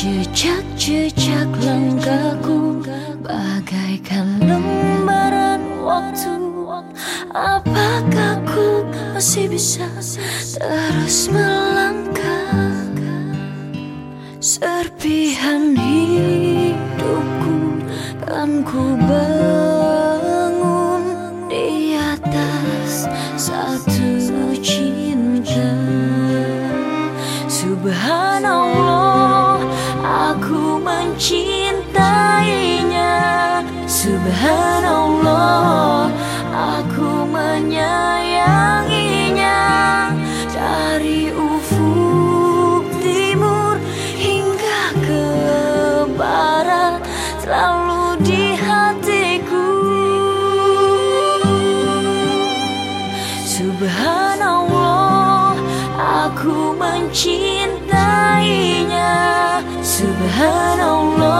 Jejak-jejak langkahku. Bagaikan lembaran waktu. Apakah ku masih bisa terus melangkah? Serpihan hidupku Kan ku bangun di atas satu cinta. Subhanallah. Subhanallah aku menyayanginya. Dari ufuk timur hingga ke barat Selalu di hatiku. Subhanallah aku mencintainya. Subhanallah